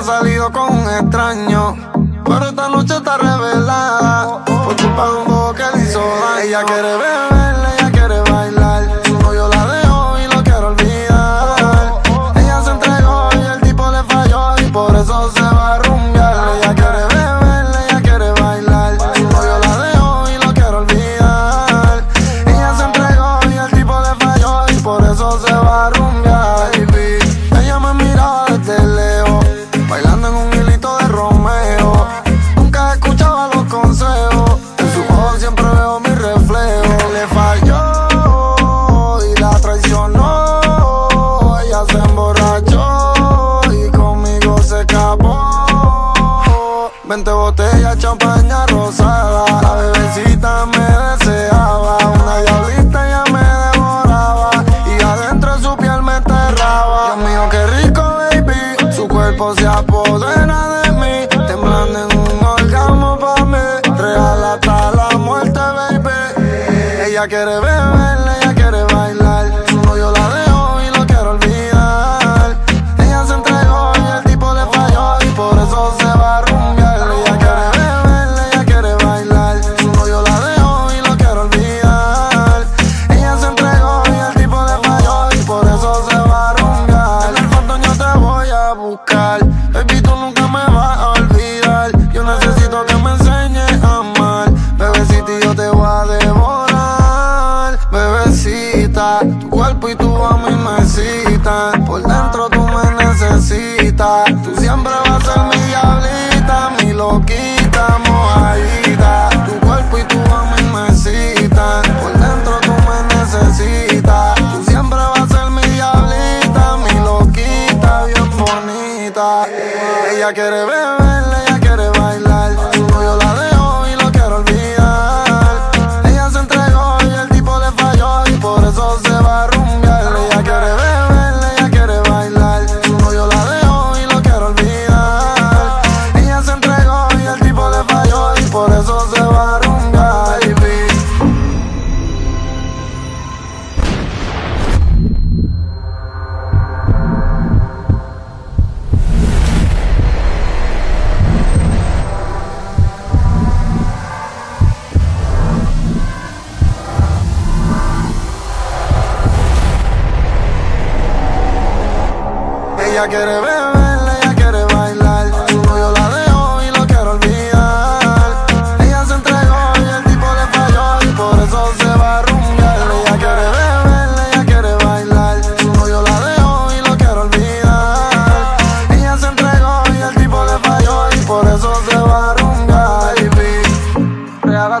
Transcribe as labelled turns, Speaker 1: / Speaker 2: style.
Speaker 1: ha salido con un extraño. Pero esta noche está revelada. Por culpa de que le hizo daño. Ella quiere beber, se apodera de mí. Temblando en un orgasmo pa' mí. Real hasta la muerte, baby. Ella quiere beber, buscar. Baby, tú nunca me vas a olvidar. Yo necesito que me enseñes a amar. Bebecita, yo te voy a devorar. Bebecita, tu cuerpo y tu a mí me citan. Por dentro tú me necesitas. Tú siempre vas a ser mi diablita, mi loquita, quiere beber, Ella quiere beber, ella quiere bailar. Su novio la dejó y lo quiero olvidar. Ella se entregó y el tipo le falló y por eso se va a rumbear. Ella quiere beber, ella quiere bailar. Su novio la dejó y lo quiero olvidar. Ella se entregó y el tipo le falló y por eso se va a rumbear. Baby. Real